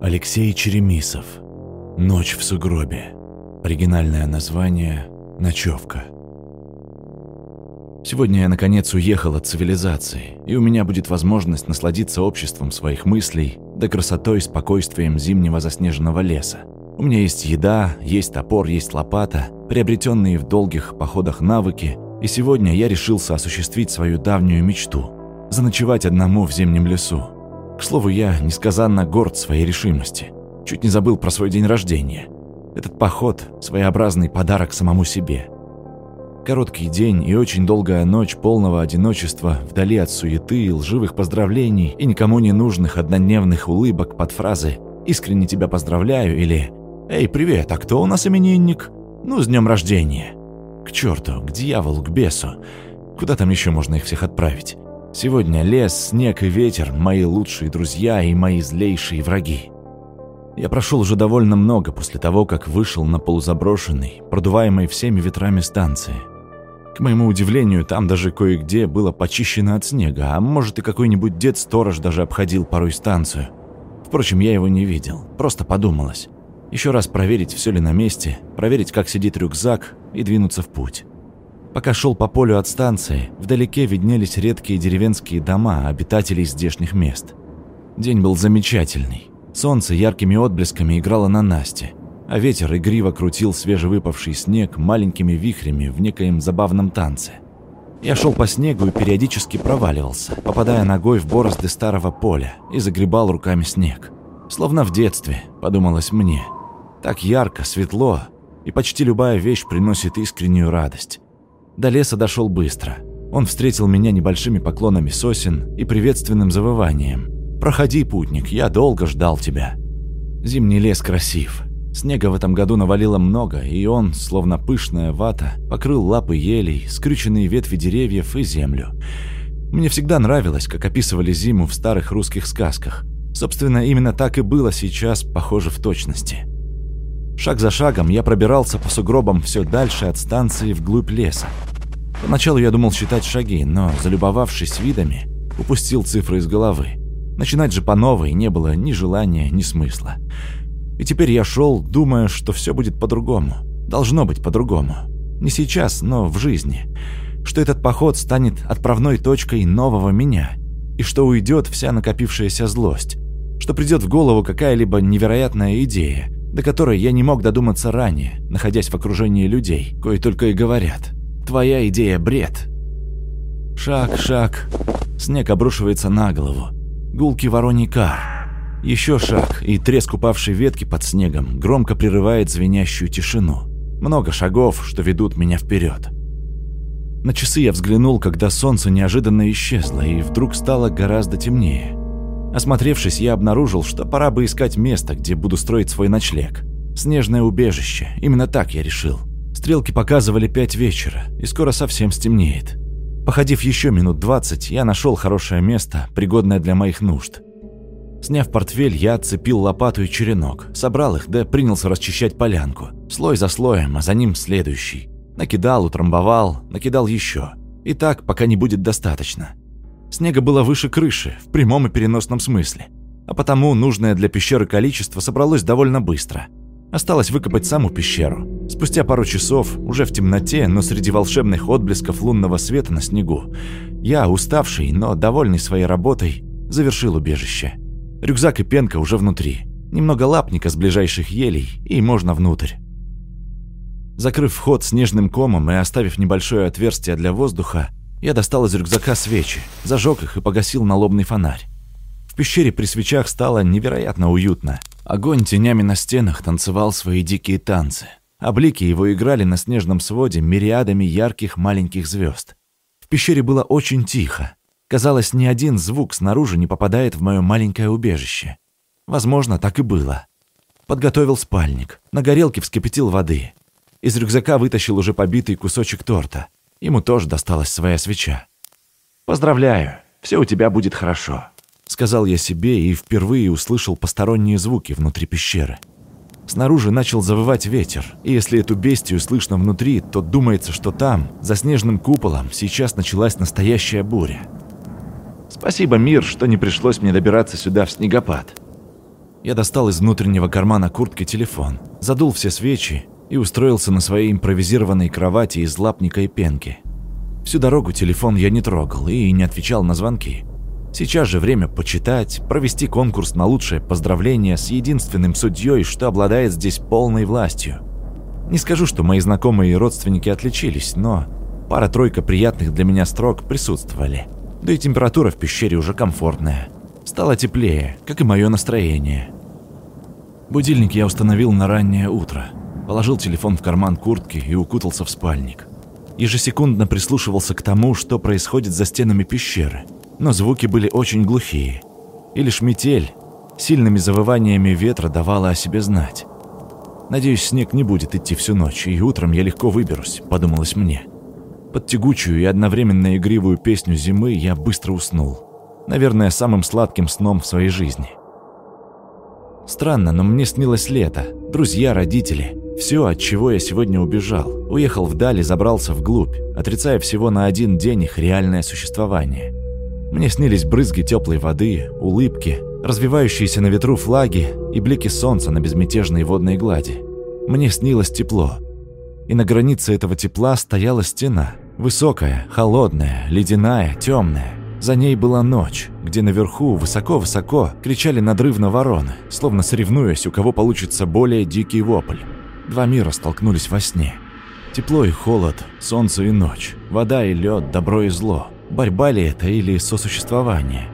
Алексей Черемисов. Ночь в сугробе. Оригинальное название «Ночевка». Сегодня я наконец уехал от цивилизации, и у меня будет возможность насладиться обществом своих мыслей, да красотой и спокойствием зимнего заснеженного леса. У меня есть еда, есть топор, есть лопата, приобретенные в долгих походах навыки, и сегодня я решился осуществить свою давнюю мечту – заночевать одному в зимнем лесу. К слову, я несказанно горд своей решимости. Чуть не забыл про свой день рождения. Этот поход – своеобразный подарок самому себе. Короткий день и очень долгая ночь полного одиночества вдали от суеты, лживых поздравлений и никому не нужных однодневных улыбок под фразы «Искренне тебя поздравляю» или «Эй, привет, а кто у нас именинник? Ну, с днем рождения!» К черту, к дьяволу, к бесу. Куда там еще можно их всех отправить? Сегодня лес, снег и ветер – мои лучшие друзья и мои злейшие враги. Я прошел уже довольно много после того, как вышел на полузаброшенный, продуваемый всеми ветрами станции. К моему удивлению, там даже кое-где было почищено от снега, а может и какой-нибудь дед-сторож даже обходил порой станцию. Впрочем, я его не видел, просто подумалось. Еще раз проверить, все ли на месте, проверить, как сидит рюкзак и двинуться в путь. Пока шел по полю от станции, вдалеке виднелись редкие деревенские дома обитателей здешних мест. День был замечательный. Солнце яркими отблесками играло на Насте, а ветер игриво крутил свежевыпавший снег маленькими вихрями в некоем забавном танце. Я шел по снегу и периодически проваливался, попадая ногой в борозды старого поля и загребал руками снег. Словно в детстве, подумалось мне. Так ярко, светло, и почти любая вещь приносит искреннюю радость. До леса дошел быстро. Он встретил меня небольшими поклонами сосен и приветственным завыванием. «Проходи, путник, я долго ждал тебя». Зимний лес красив. Снега в этом году навалило много, и он, словно пышная вата, покрыл лапы елей, скрюченные ветви деревьев и землю. Мне всегда нравилось, как описывали зиму в старых русских сказках. Собственно, именно так и было сейчас, похоже, в точности. Шаг за шагом я пробирался по сугробам все дальше от станции вглубь леса. Поначалу я думал считать шаги, но, залюбовавшись видами, упустил цифры из головы. Начинать же по новой не было ни желания, ни смысла. И теперь я шел, думая, что все будет по-другому. Должно быть по-другому. Не сейчас, но в жизни. Что этот поход станет отправной точкой нового меня. И что уйдет вся накопившаяся злость. Что придет в голову какая-либо невероятная идея, до которой я не мог додуматься ранее, находясь в окружении людей, кои только и говорят. «Твоя идея – бред». Шаг, шаг. Снег обрушивается на голову. Гулкий вороний кар. Еще шаг, и треск упавшей ветки под снегом громко прерывает звенящую тишину. Много шагов, что ведут меня вперед. На часы я взглянул, когда солнце неожиданно исчезло, и вдруг стало гораздо темнее. Осмотревшись, я обнаружил, что пора бы искать место, где буду строить свой ночлег. Снежное убежище. Именно так я решил. Стрелки показывали пять вечера, и скоро совсем стемнеет. Походив еще минут двадцать, я нашел хорошее место, пригодное для моих нужд. Сняв портфель, я отцепил лопату и черенок, собрал их, да принялся расчищать полянку. Слой за слоем, а за ним следующий. Накидал, утрамбовал, накидал еще. И так, пока не будет достаточно. Снега было выше крыши, в прямом и переносном смысле. А потому нужное для пещеры количество собралось довольно быстро. Осталось выкопать саму пещеру. Спустя пару часов, уже в темноте, но среди волшебных отблесков лунного света на снегу, я, уставший, но довольный своей работой, завершил убежище. Рюкзак и пенка уже внутри. Немного лапника с ближайших елей, и можно внутрь. Закрыв вход снежным комом и оставив небольшое отверстие для воздуха, я достал из рюкзака свечи, зажег их и погасил налобный фонарь. В пещере при свечах стало невероятно уютно. Огонь тенями на стенах танцевал свои дикие танцы. А блики его играли на снежном своде мириадами ярких маленьких звезд. В пещере было очень тихо. Казалось, ни один звук снаружи не попадает в мое маленькое убежище. Возможно, так и было. Подготовил спальник, на горелке вскипятил воды. Из рюкзака вытащил уже побитый кусочек торта. Ему тоже досталась своя свеча. «Поздравляю, все у тебя будет хорошо», — сказал я себе и впервые услышал посторонние звуки внутри пещеры. Снаружи начал завывать ветер, и если эту бестию слышно внутри, то думается, что там, за снежным куполом, сейчас началась настоящая буря. Спасибо, мир, что не пришлось мне добираться сюда в снегопад. Я достал из внутреннего кармана куртки телефон, задул все свечи и устроился на своей импровизированной кровати из лапника и пенки. Всю дорогу телефон я не трогал и не отвечал на звонки. Сейчас же время почитать, провести конкурс на лучшее поздравление с единственным судьей, что обладает здесь полной властью. Не скажу, что мои знакомые и родственники отличились, но пара-тройка приятных для меня строк присутствовали. Да и температура в пещере уже комфортная. Стало теплее, как и мое настроение. Будильник я установил на раннее утро. Положил телефон в карман куртки и укутался в спальник. Ежесекундно прислушивался к тому, что происходит за стенами пещеры, но звуки были очень глухие. И лишь метель сильными завываниями ветра давала о себе знать. Надеюсь, снег не будет идти всю ночь, и утром я легко выберусь, подумалось мне. Под тягучую и одновременно игривую песню зимы я быстро уснул. Наверное, самым сладким сном в своей жизни. Странно, но мне снилось лето, друзья, родители. Все, от чего я сегодня убежал. Уехал вдаль и забрался вглубь, отрицая всего на один день их реальное существование. Мне снились брызги теплой воды, улыбки, развивающиеся на ветру флаги и блики солнца на безмятежной водной глади. Мне снилось тепло. И на границе этого тепла стояла стена, Высокая, холодная, ледяная, темная. За ней была ночь, где наверху, высоко-высоко, кричали надрывно вороны, словно соревнуясь, у кого получится более дикий вопль. Два мира столкнулись во сне. Тепло и холод, солнце и ночь, вода и лед, добро и зло. Борьба ли это или сосуществование?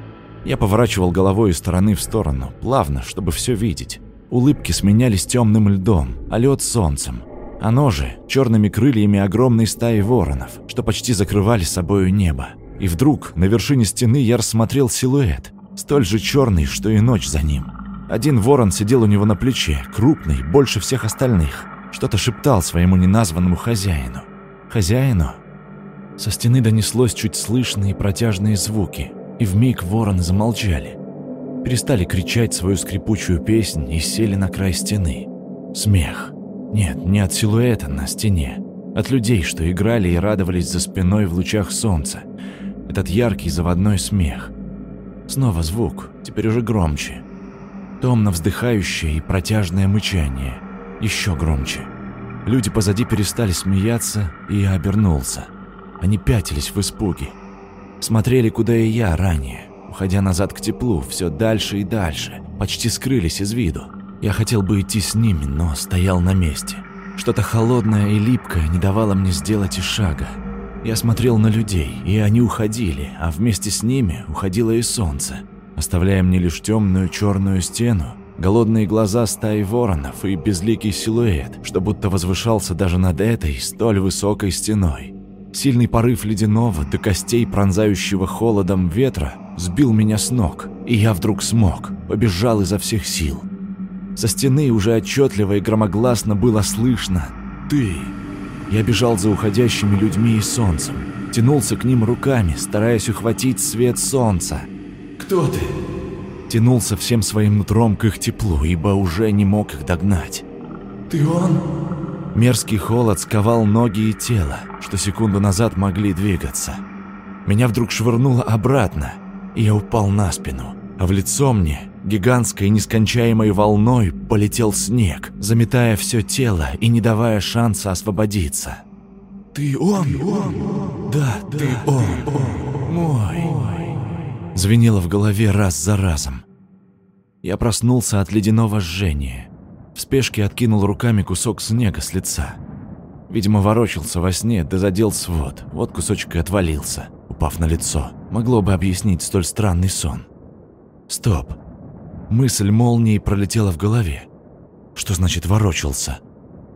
Я поворачивал головой из стороны в сторону, плавно, чтобы все видеть. Улыбки сменялись темным льдом, а лед солнцем. Оно же черными крыльями огромной стаи воронов, что почти закрывали собою небо. И вдруг на вершине стены я рассмотрел силуэт, столь же черный, что и ночь за ним. Один ворон сидел у него на плече, крупный, больше всех остальных. Что-то шептал своему неназванному хозяину. Хозяину? Со стены донеслось чуть слышные протяжные звуки, и вмиг вороны замолчали. Перестали кричать свою скрипучую песнь и сели на край стены. Смех. Нет, не от силуэта на стене. От людей, что играли и радовались за спиной в лучах солнца. Этот яркий заводной смех. Снова звук, теперь уже громче. Томно вздыхающее и протяжное мычание. Еще громче. Люди позади перестали смеяться, и я обернулся. Они пятились в испуге. Смотрели, куда и я ранее, уходя назад к теплу, все дальше и дальше, почти скрылись из виду. Я хотел бы идти с ними, но стоял на месте. Что-то холодное и липкое не давало мне сделать и шага. Я смотрел на людей, и они уходили, а вместе с ними уходило и солнце, оставляя мне лишь темную черную стену, голодные глаза стаи воронов и безликий силуэт, что будто возвышался даже над этой столь высокой стеной. Сильный порыв ледяного до костей пронзающего холодом ветра сбил меня с ног, и я вдруг смог, побежал изо всех сил. Со стены уже отчетливо и громогласно было слышно «Ты». Я бежал за уходящими людьми и солнцем, тянулся к ним руками, стараясь ухватить свет солнца. «Кто ты?» Тянулся всем своим нутром к их теплу, ибо уже не мог их догнать. «Ты он?» Мерзкий холод сковал ноги и тело, что секунду назад могли двигаться. Меня вдруг швырнуло обратно, и я упал на спину, а в лицо мне Гигантской нескончаемой волной полетел снег, заметая все тело и не давая шанса освободиться. «Ты он? Ты он? Да, да, ты он. он. Мой. Звенело в голове раз за разом. Я проснулся от ледяного жжения. В спешке откинул руками кусок снега с лица. Видимо, ворочался во сне, да задел свод. Вот кусочек и отвалился, упав на лицо. Могло бы объяснить столь странный сон. Стоп. Мысль молнией пролетела в голове. Что значит ворочался?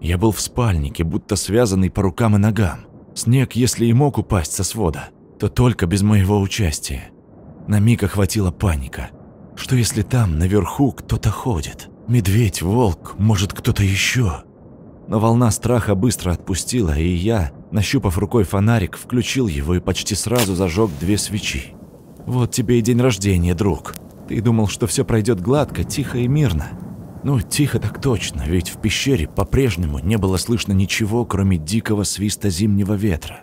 Я был в спальнике, будто связанный по рукам и ногам. Снег, если и мог упасть со свода, то только без моего участия. На миг охватила паника. Что если там, наверху, кто-то ходит? Медведь, волк, может, кто-то еще? Но волна страха быстро отпустила, и я, нащупав рукой фонарик, включил его и почти сразу зажег две свечи. «Вот тебе и день рождения, друг», ты думал, что все пройдет гладко, тихо и мирно. Ну, тихо так точно, ведь в пещере по-прежнему не было слышно ничего, кроме дикого свиста зимнего ветра.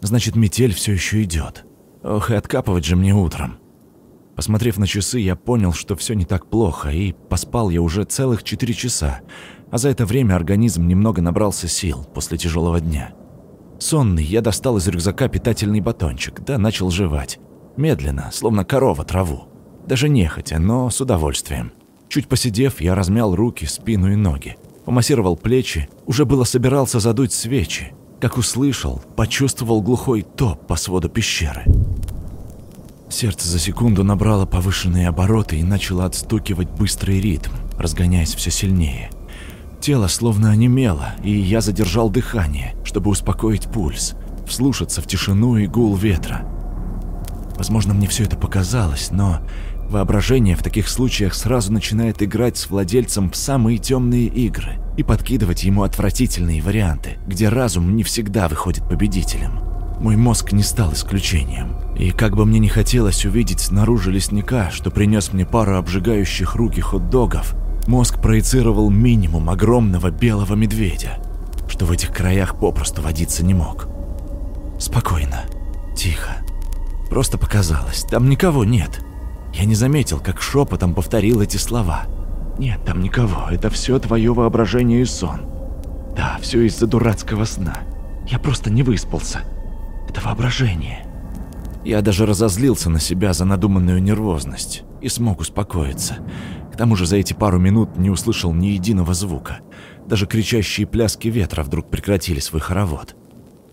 Значит, метель все еще идет. Ох, и откапывать же мне утром. Посмотрев на часы, я понял, что все не так плохо, и поспал я уже целых четыре часа, а за это время организм немного набрался сил после тяжелого дня. Сонный, я достал из рюкзака питательный батончик, да начал жевать. Медленно, словно корова траву. Даже нехотя, но с удовольствием. Чуть посидев, я размял руки, спину и ноги. Помассировал плечи, уже было собирался задуть свечи, как услышал, почувствовал глухой топ по своду пещеры. Сердце за секунду набрало повышенные обороты и начало отстукивать быстрый ритм, разгоняясь все сильнее. Тело словно онемело, и я задержал дыхание, чтобы успокоить пульс, вслушаться в тишину и гул ветра. Возможно, мне все это показалось, но воображение в таких случаях сразу начинает играть с владельцем в самые темные игры и подкидывать ему отвратительные варианты, где разум не всегда выходит победителем. Мой мозг не стал исключением. И как бы мне не хотелось увидеть снаружи лесника, что принес мне пару обжигающих руки хот-догов, мозг проецировал минимум огромного белого медведя, что в этих краях попросту водиться не мог. Спокойно, тихо. Просто показалось, там никого нет. Я не заметил, как шепотом повторил эти слова. Нет, там никого, это все твое воображение и сон. Да, все из-за дурацкого сна. Я просто не выспался. Это воображение. Я даже разозлился на себя за надуманную нервозность и смог успокоиться. К тому же за эти пару минут не услышал ни единого звука. Даже кричащие пляски ветра вдруг прекратили свой хоровод.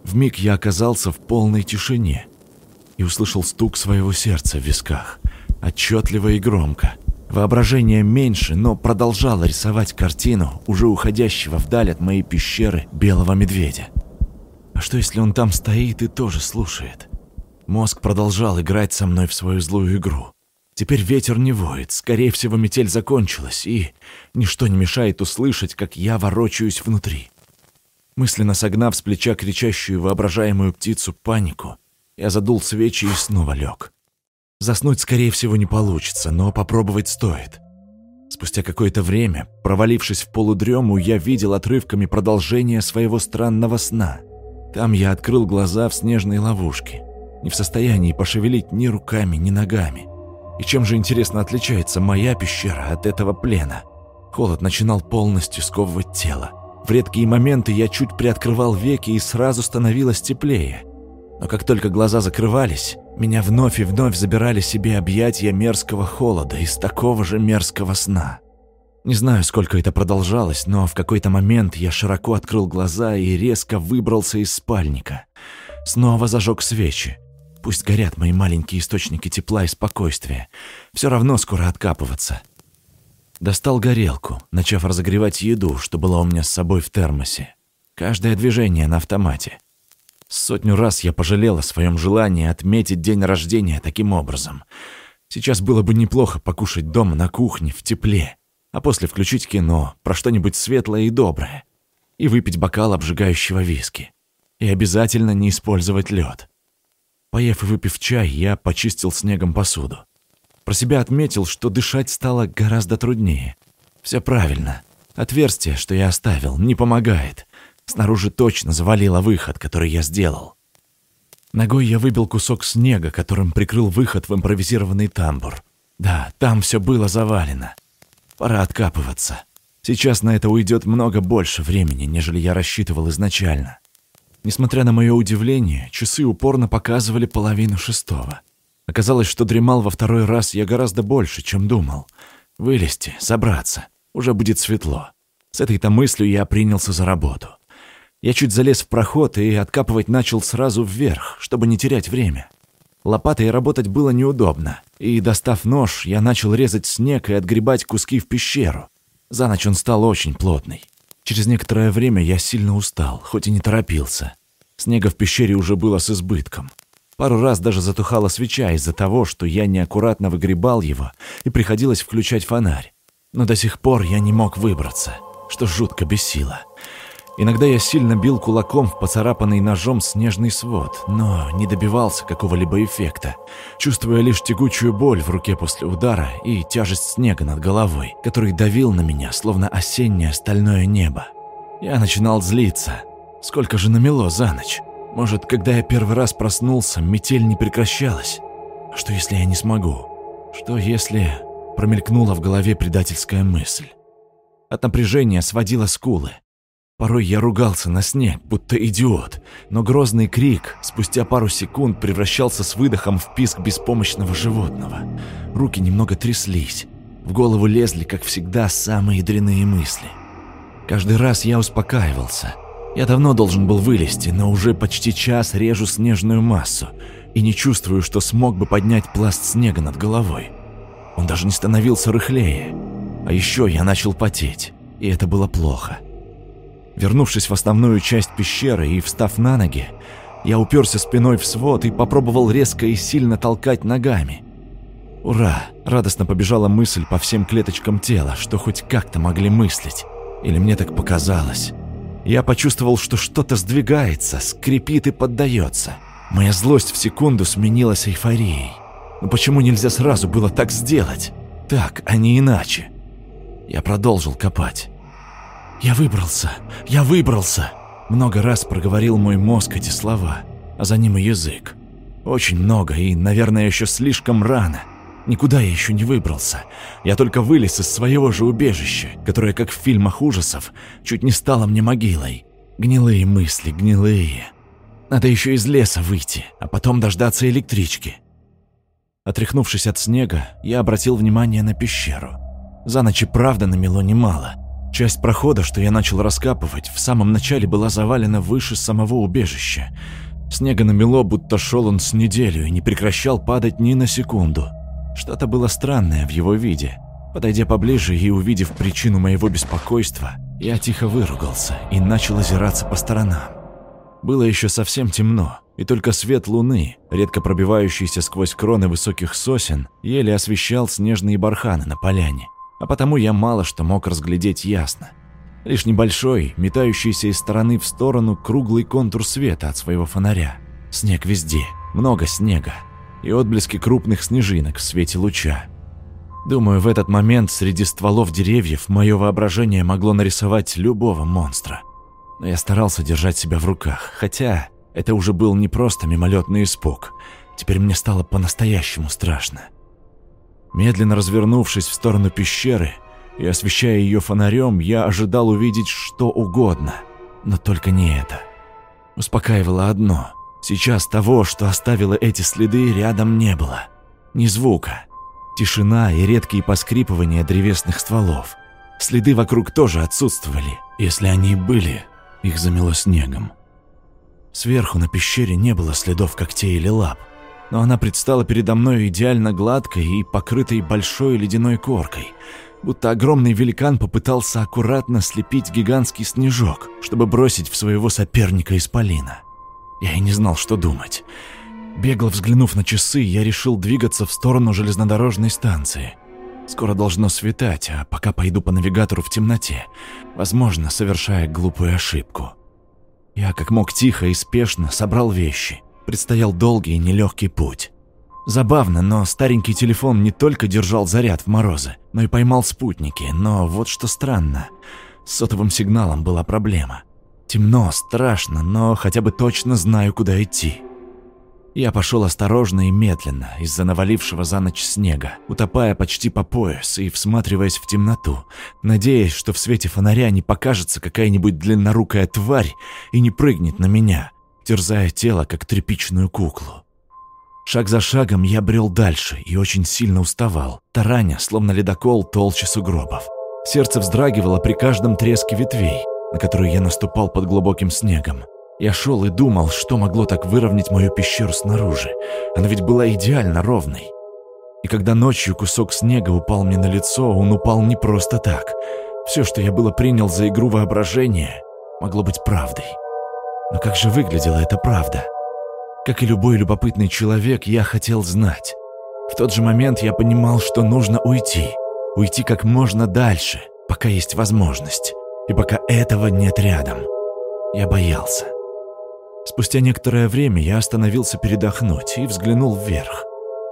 В миг я оказался в полной тишине и услышал стук своего сердца в висках, отчетливо и громко. Воображение меньше, но продолжало рисовать картину уже уходящего вдаль от моей пещеры белого медведя. А что если он там стоит и тоже слушает? Мозг продолжал играть со мной в свою злую игру. Теперь ветер не воет, скорее всего метель закончилась, и ничто не мешает услышать, как я ворочаюсь внутри. Мысленно согнав с плеча кричащую воображаемую птицу панику, я задул свечи и снова лег. Заснуть, скорее всего, не получится, но попробовать стоит. Спустя какое-то время, провалившись в полудрему, я видел отрывками продолжение своего странного сна. Там я открыл глаза в снежной ловушке, не в состоянии пошевелить ни руками, ни ногами. И чем же, интересно, отличается моя пещера от этого плена? Холод начинал полностью сковывать тело. В редкие моменты я чуть приоткрывал веки и сразу становилось теплее. Но как только глаза закрывались, меня вновь и вновь забирали себе объятия мерзкого холода из такого же мерзкого сна. Не знаю, сколько это продолжалось, но в какой-то момент я широко открыл глаза и резко выбрался из спальника. Снова зажег свечи. Пусть горят мои маленькие источники тепла и спокойствия. Все равно скоро откапываться. Достал горелку, начав разогревать еду, что была у меня с собой в термосе. Каждое движение на автомате. Сотню раз я пожалел о своем желании отметить день рождения таким образом. Сейчас было бы неплохо покушать дома на кухне в тепле а после включить кино про что-нибудь светлое и доброе, и выпить бокал обжигающего виски. И обязательно не использовать лед. Поев и выпив чай, я почистил снегом посуду. Про себя отметил, что дышать стало гораздо труднее. Все правильно. Отверстие, что я оставил, не помогает. Снаружи точно завалило выход, который я сделал. Ногой я выбил кусок снега, которым прикрыл выход в импровизированный тамбур. Да, там все было завалено. Пора откапываться. Сейчас на это уйдет много больше времени, нежели я рассчитывал изначально. Несмотря на мое удивление, часы упорно показывали половину шестого. Оказалось, что дремал во второй раз я гораздо больше, чем думал. Вылезти, собраться. Уже будет светло. С этой-то мыслью я принялся за работу. Я чуть залез в проход и откапывать начал сразу вверх, чтобы не терять время. Лопатой работать было неудобно, и, достав нож, я начал резать снег и отгребать куски в пещеру. За ночь он стал очень плотный. Через некоторое время я сильно устал, хоть и не торопился. Снега в пещере уже было с избытком. Пару раз даже затухала свеча из-за того, что я неаккуратно выгребал его, и приходилось включать фонарь. Но до сих пор я не мог выбраться, что жутко бесило. Иногда я сильно бил кулаком в поцарапанный ножом снежный свод, но не добивался какого-либо эффекта, чувствуя лишь тягучую боль в руке после удара и тяжесть снега над головой, который давил на меня, словно осеннее стальное небо. Я начинал злиться. Сколько же намело за ночь? Может, когда я первый раз проснулся, метель не прекращалась? Что если я не смогу? Что если промелькнула в голове предательская мысль? От напряжения сводила скулы. Порой я ругался на снег, будто идиот, но грозный крик спустя пару секунд превращался с выдохом в писк беспомощного животного. Руки немного тряслись. В голову лезли, как всегда, самые дрянные мысли. Каждый раз я успокаивался. Я давно должен был вылезти, но уже почти час режу снежную массу и не чувствую, что смог бы поднять пласт снега над головой. Он даже не становился рыхлее. А еще я начал потеть, и это было плохо. Вернувшись в основную часть пещеры и встав на ноги, я уперся спиной в свод и попробовал резко и сильно толкать ногами. Ура! Радостно побежала мысль по всем клеточкам тела, что хоть как-то могли мыслить. Или мне так показалось. Я почувствовал, что что-то сдвигается, скрипит и поддается. Моя злость в секунду сменилась эйфорией. Но почему нельзя сразу было так сделать? Так, а не иначе. Я продолжил копать. «Я выбрался! Я выбрался!» Много раз проговорил мой мозг эти слова, а за ним и язык. Очень много и, наверное, еще слишком рано. Никуда я еще не выбрался. Я только вылез из своего же убежища, которое, как в фильмах ужасов, чуть не стало мне могилой. Гнилые мысли, гнилые. Надо еще из леса выйти, а потом дождаться электрички. Отряхнувшись от снега, я обратил внимание на пещеру. За ночь правда намело немало. Часть прохода, что я начал раскапывать, в самом начале была завалена выше самого убежища. Снега намело, будто шел он с неделю и не прекращал падать ни на секунду. Что-то было странное в его виде. Подойдя поближе и увидев причину моего беспокойства, я тихо выругался и начал озираться по сторонам. Было еще совсем темно, и только свет луны, редко пробивающийся сквозь кроны высоких сосен, еле освещал снежные барханы на поляне а потому я мало что мог разглядеть ясно. Лишь небольшой, метающийся из стороны в сторону круглый контур света от своего фонаря. Снег везде, много снега и отблески крупных снежинок в свете луча. Думаю, в этот момент среди стволов деревьев мое воображение могло нарисовать любого монстра. Но я старался держать себя в руках, хотя это уже был не просто мимолетный испуг. Теперь мне стало по-настоящему страшно. Медленно развернувшись в сторону пещеры и освещая ее фонарем, я ожидал увидеть что угодно, но только не это. Успокаивало одно. Сейчас того, что оставило эти следы, рядом не было. Ни звука. Тишина и редкие поскрипывания древесных стволов. Следы вокруг тоже отсутствовали. Если они и были, их замело снегом. Сверху на пещере не было следов когтей или лап но она предстала передо мной идеально гладкой и покрытой большой ледяной коркой, будто огромный великан попытался аккуратно слепить гигантский снежок, чтобы бросить в своего соперника исполина. Я и не знал, что думать. Бегло взглянув на часы, я решил двигаться в сторону железнодорожной станции. Скоро должно светать, а пока пойду по навигатору в темноте, возможно, совершая глупую ошибку. Я как мог тихо и спешно собрал вещи – предстоял долгий и нелегкий путь. Забавно, но старенький телефон не только держал заряд в морозы, но и поймал спутники, но вот что странно. С сотовым сигналом была проблема. Темно, страшно, но хотя бы точно знаю, куда идти. Я пошел осторожно и медленно из-за навалившего за ночь снега, утопая почти по пояс и всматриваясь в темноту, надеясь, что в свете фонаря не покажется какая-нибудь длиннорукая тварь и не прыгнет на меня, терзая тело, как тряпичную куклу. Шаг за шагом я брел дальше и очень сильно уставал, тараня, словно ледокол, толще сугробов. Сердце вздрагивало при каждом треске ветвей, на которые я наступал под глубоким снегом. Я шел и думал, что могло так выровнять мою пещеру снаружи. Она ведь была идеально ровной. И когда ночью кусок снега упал мне на лицо, он упал не просто так. Все, что я было принял за игру воображения, могло быть правдой. Но как же выглядела эта правда? Как и любой любопытный человек, я хотел знать. В тот же момент я понимал, что нужно уйти. Уйти как можно дальше, пока есть возможность. И пока этого нет рядом. Я боялся. Спустя некоторое время я остановился передохнуть и взглянул вверх.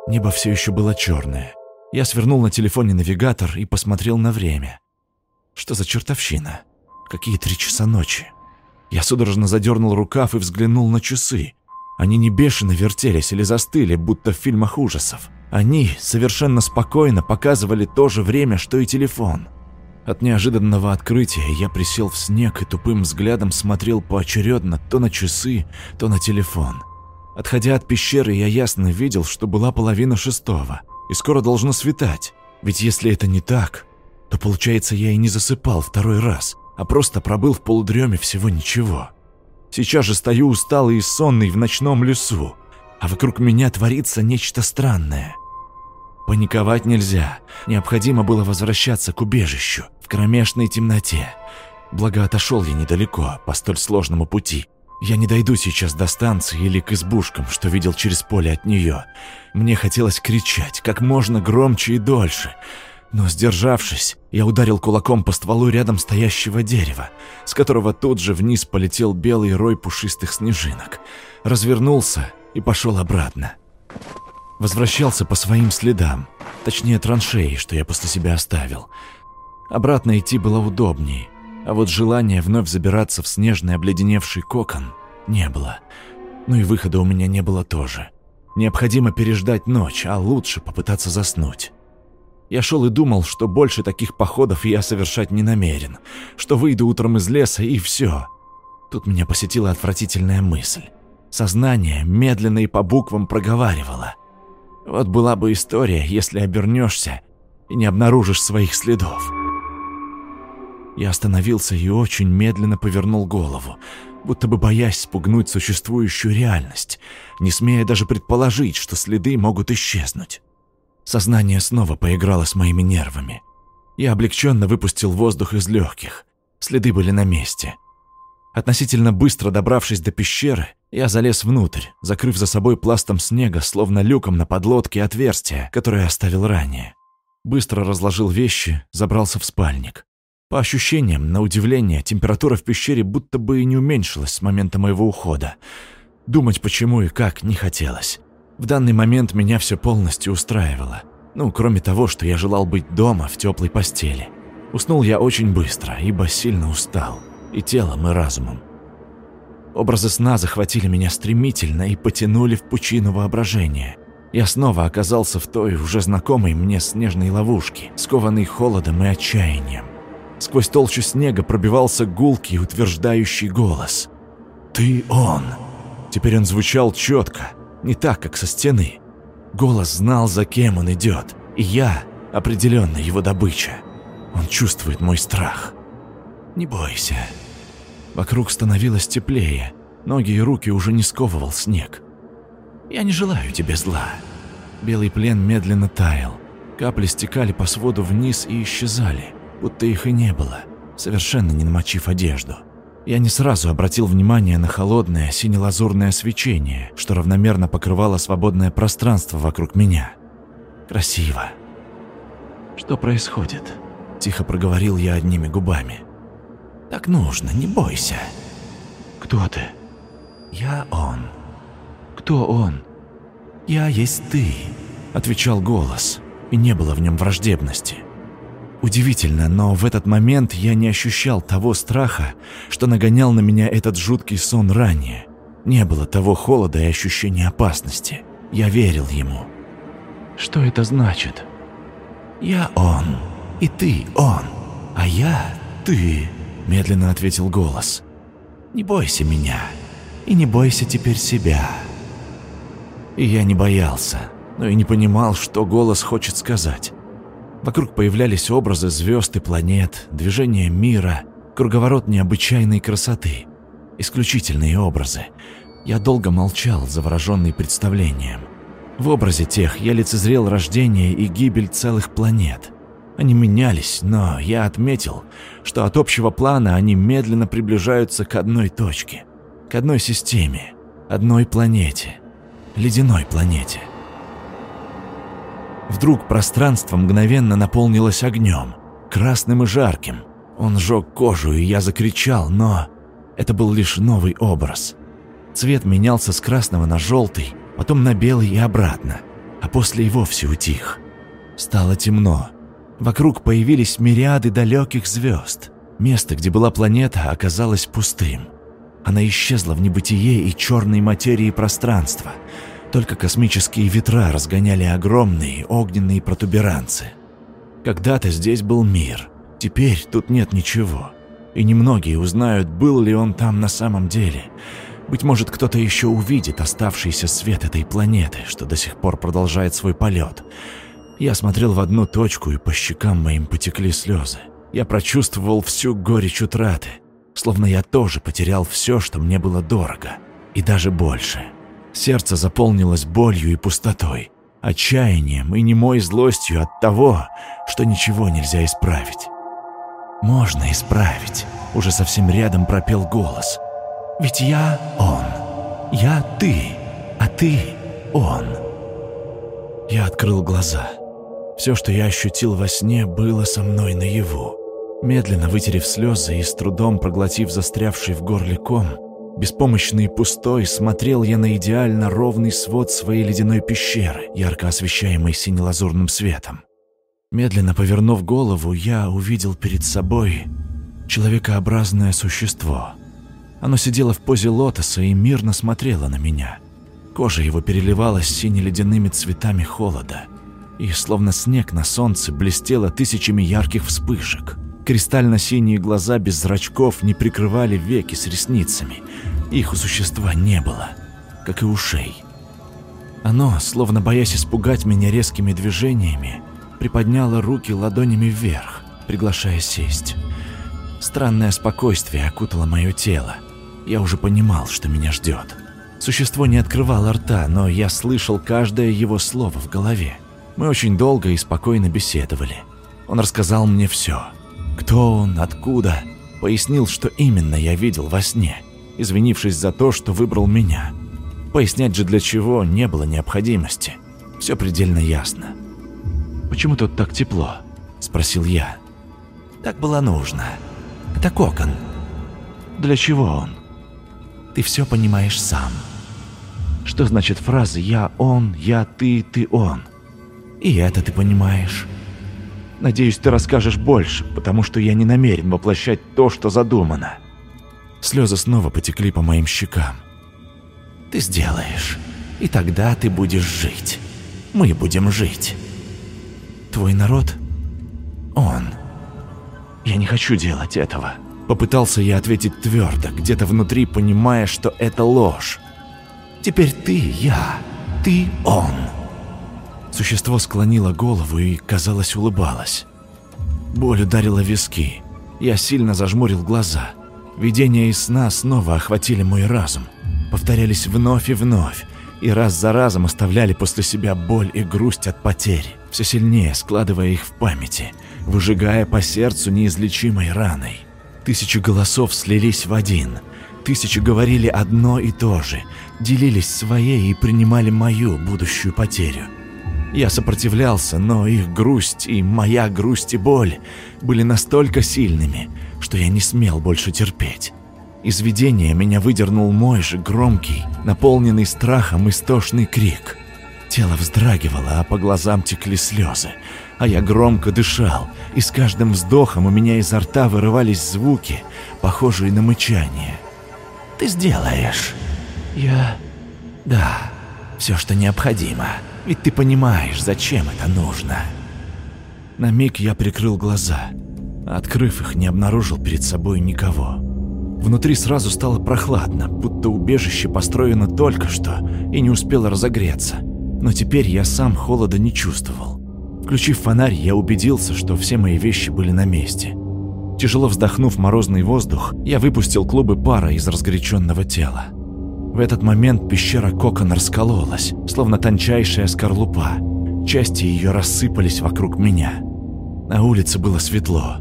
Небо все еще было черное. Я свернул на телефоне навигатор и посмотрел на время. Что за чертовщина? Какие три часа ночи? Я судорожно задернул рукав и взглянул на часы. Они не бешено вертелись или застыли, будто в фильмах ужасов. Они совершенно спокойно показывали то же время, что и телефон. От неожиданного открытия я присел в снег и тупым взглядом смотрел поочередно то на часы, то на телефон. Отходя от пещеры, я ясно видел, что была половина шестого, и скоро должно светать. Ведь если это не так, то получается я и не засыпал второй раз, а просто пробыл в полудреме всего ничего. Сейчас же стою усталый и сонный в ночном лесу, а вокруг меня творится нечто странное. Паниковать нельзя, необходимо было возвращаться к убежищу, в кромешной темноте. Благо отошел я недалеко, по столь сложному пути. Я не дойду сейчас до станции или к избушкам, что видел через поле от нее. Мне хотелось кричать как можно громче и дольше, но, сдержавшись, я ударил кулаком по стволу рядом стоящего дерева, с которого тут же вниз полетел белый рой пушистых снежинок. Развернулся и пошел обратно. Возвращался по своим следам, точнее траншеи, что я после себя оставил. Обратно идти было удобнее, а вот желания вновь забираться в снежный обледеневший кокон не было. Ну и выхода у меня не было тоже. Необходимо переждать ночь, а лучше попытаться заснуть. Я шел и думал, что больше таких походов я совершать не намерен, что выйду утром из леса и все. Тут меня посетила отвратительная мысль. Сознание медленно и по буквам проговаривало. Вот была бы история, если обернешься и не обнаружишь своих следов. Я остановился и очень медленно повернул голову, будто бы боясь спугнуть существующую реальность, не смея даже предположить, что следы могут исчезнуть. Сознание снова поиграло с моими нервами. Я облегченно выпустил воздух из легких. Следы были на месте. Относительно быстро добравшись до пещеры, я залез внутрь, закрыв за собой пластом снега, словно люком на подлодке отверстие, которое оставил ранее. Быстро разложил вещи, забрался в спальник. По ощущениям, на удивление, температура в пещере будто бы и не уменьшилась с момента моего ухода. Думать почему и как не хотелось. В данный момент меня все полностью устраивало. Ну, кроме того, что я желал быть дома в теплой постели. Уснул я очень быстро, ибо сильно устал. И телом, и разумом. Образы сна захватили меня стремительно и потянули в пучину воображения. Я снова оказался в той уже знакомой мне снежной ловушке, скованной холодом и отчаянием. Сквозь толщу снега пробивался гулкий, утверждающий голос. «Ты он!» Теперь он звучал четко, не так, как со стены. Голос знал, за кем он идет, и я определенно его добыча. Он чувствует мой страх. Не бойся. Вокруг становилось теплее, ноги и руки уже не сковывал снег. Я не желаю тебе зла. Белый плен медленно таял. Капли стекали по своду вниз и исчезали, будто их и не было, совершенно не намочив одежду. Я не сразу обратил внимание на холодное сине-лазурное свечение, что равномерно покрывало свободное пространство вокруг меня. Красиво. «Что происходит?» – тихо проговорил я одними губами. «Так нужно, не бойся». «Кто ты?» «Я он». «Кто он?» «Я есть ты», – отвечал голос, и не было в нем враждебности. Удивительно, но в этот момент я не ощущал того страха, что нагонял на меня этот жуткий сон ранее. Не было того холода и ощущения опасности. Я верил ему. Что это значит? Я он, и ты он, а я ты, медленно ответил голос. Не бойся меня, и не бойся теперь себя. И я не боялся, но и не понимал, что голос хочет сказать. Вокруг появлялись образы звезд и планет, движения мира, круговорот необычайной красоты. Исключительные образы. Я долго молчал, завороженный представлением. В образе тех я лицезрел рождение и гибель целых планет. Они менялись, но я отметил, что от общего плана они медленно приближаются к одной точке, к одной системе, одной планете, ледяной планете. Вдруг пространство мгновенно наполнилось огнем, красным и жарким. Он сжег кожу, и я закричал, но это был лишь новый образ. Цвет менялся с красного на желтый, потом на белый и обратно, а после и вовсе утих. Стало темно. Вокруг появились мириады далеких звезд. Место, где была планета, оказалось пустым. Она исчезла в небытие и черной материи пространства – Только космические ветра разгоняли огромные огненные протуберанцы. Когда-то здесь был мир, теперь тут нет ничего. И немногие узнают, был ли он там на самом деле. Быть может, кто-то еще увидит оставшийся свет этой планеты, что до сих пор продолжает свой полет. Я смотрел в одну точку, и по щекам моим потекли слезы. Я прочувствовал всю горечь утраты, словно я тоже потерял все, что мне было дорого, и даже больше. Сердце заполнилось болью и пустотой, отчаянием и немой злостью от того, что ничего нельзя исправить. «Можно исправить», — уже совсем рядом пропел голос. «Ведь я он, я ты, а ты он». Я открыл глаза. Все, что я ощутил во сне, было со мной наяву. Медленно вытерев слезы и с трудом проглотив застрявший в горле ком, беспомощный и пустой, смотрел я на идеально ровный свод своей ледяной пещеры, ярко освещаемой сине-лазурным светом. Медленно повернув голову, я увидел перед собой человекообразное существо. Оно сидело в позе лотоса и мирно смотрело на меня. Кожа его переливалась сине-ледяными цветами холода, и, словно снег на солнце, блестела тысячами ярких вспышек. Кристально-синие глаза без зрачков не прикрывали веки с ресницами. Их у существа не было, как и ушей. Оно, словно боясь испугать меня резкими движениями, приподняла руки ладонями вверх, приглашая сесть. Странное спокойствие окутало мое тело. Я уже понимал, что меня ждет. Существо не открывало рта, но я слышал каждое его слово в голове. Мы очень долго и спокойно беседовали. Он рассказал мне все. Кто он, откуда, пояснил, что именно я видел во сне, извинившись за то, что выбрал меня. Пояснять же для чего не было необходимости. Все предельно ясно. «Почему тут так тепло?» – спросил я. «Так было нужно. Это кокон». «Для чего он?» «Ты все понимаешь сам». «Что значит фраза «я он», «я ты», «ты он»?» «И это ты понимаешь». «Надеюсь, ты расскажешь больше, потому что я не намерен воплощать то, что задумано». Слезы снова потекли по моим щекам. «Ты сделаешь, и тогда ты будешь жить. Мы будем жить». Твой народ? Он. Я не хочу делать этого. Попытался я ответить твердо, где-то внутри понимая, что это ложь. Теперь ты я, ты он. Существо склонило голову и, казалось, улыбалось. Боль ударила виски. Я сильно зажмурил глаза. Видения из сна снова охватили мой разум. Повторялись вновь и вновь, и раз за разом оставляли после себя боль и грусть от потери, все сильнее складывая их в памяти, выжигая по сердцу неизлечимой раной. Тысячи голосов слились в один. Тысячи говорили одно и то же, делились своей и принимали мою будущую потерю. Я сопротивлялся, но их грусть и моя грусть и боль были настолько сильными, что я не смел больше терпеть. Из видения меня выдернул мой же громкий, наполненный страхом истошный крик. Тело вздрагивало, а по глазам текли слезы. А я громко дышал, и с каждым вздохом у меня изо рта вырывались звуки, похожие на мычание. «Ты сделаешь?» «Я...» «Да, все, что необходимо. Ведь ты понимаешь, зачем это нужно». На миг я прикрыл глаза. Открыв их, не обнаружил перед собой никого. Внутри сразу стало прохладно, будто убежище построено только что и не успело разогреться. Но теперь я сам холода не чувствовал. Включив фонарь, я убедился, что все мои вещи были на месте. Тяжело вздохнув морозный воздух, я выпустил клубы пара из разгоряченного тела. В этот момент пещера кокон раскололась, словно тончайшая скорлупа. Части ее рассыпались вокруг меня. На улице было светло.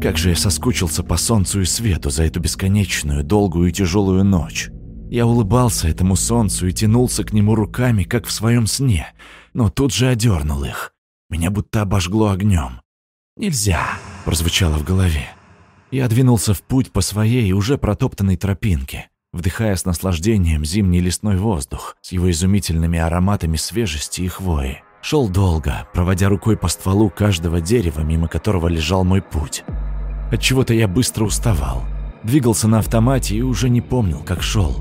Как же я соскучился по солнцу и свету за эту бесконечную, долгую и тяжелую ночь. Я улыбался этому солнцу и тянулся к нему руками, как в своем сне, но тут же одернул их. Меня будто обожгло огнем. «Нельзя!» – прозвучало в голове. Я двинулся в путь по своей уже протоптанной тропинке, вдыхая с наслаждением зимний лесной воздух с его изумительными ароматами свежести и хвои. Шел долго, проводя рукой по стволу каждого дерева, мимо которого лежал мой путь. От чего-то я быстро уставал. Двигался на автомате и уже не помнил, как шел.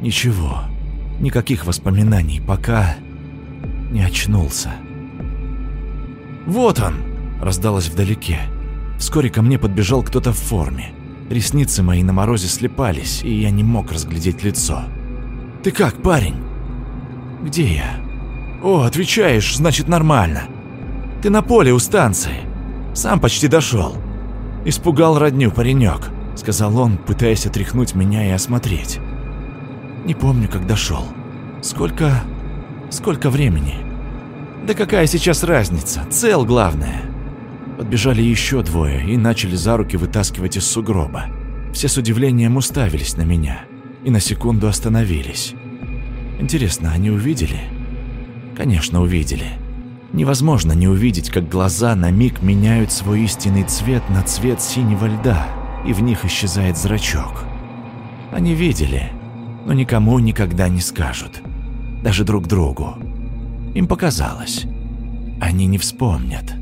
Ничего. Никаких воспоминаний, пока не очнулся. «Вот он!» – раздалось вдалеке. Вскоре ко мне подбежал кто-то в форме. Ресницы мои на морозе слепались, и я не мог разглядеть лицо. «Ты как, парень?» «Где я?» «О, отвечаешь, значит нормально. Ты на поле у станции. Сам почти дошел. Испугал родню паренек», — сказал он, пытаясь отряхнуть меня и осмотреть. «Не помню, как дошел. Сколько... сколько времени?» «Да какая сейчас разница? Цел главное». Подбежали еще двое и начали за руки вытаскивать из сугроба. Все с удивлением уставились на меня и на секунду остановились. Интересно, они увидели? Конечно, увидели. Невозможно не увидеть, как глаза на миг меняют свой истинный цвет на цвет синего льда, и в них исчезает зрачок. Они видели, но никому никогда не скажут. Даже друг другу. Им показалось. Они не вспомнят.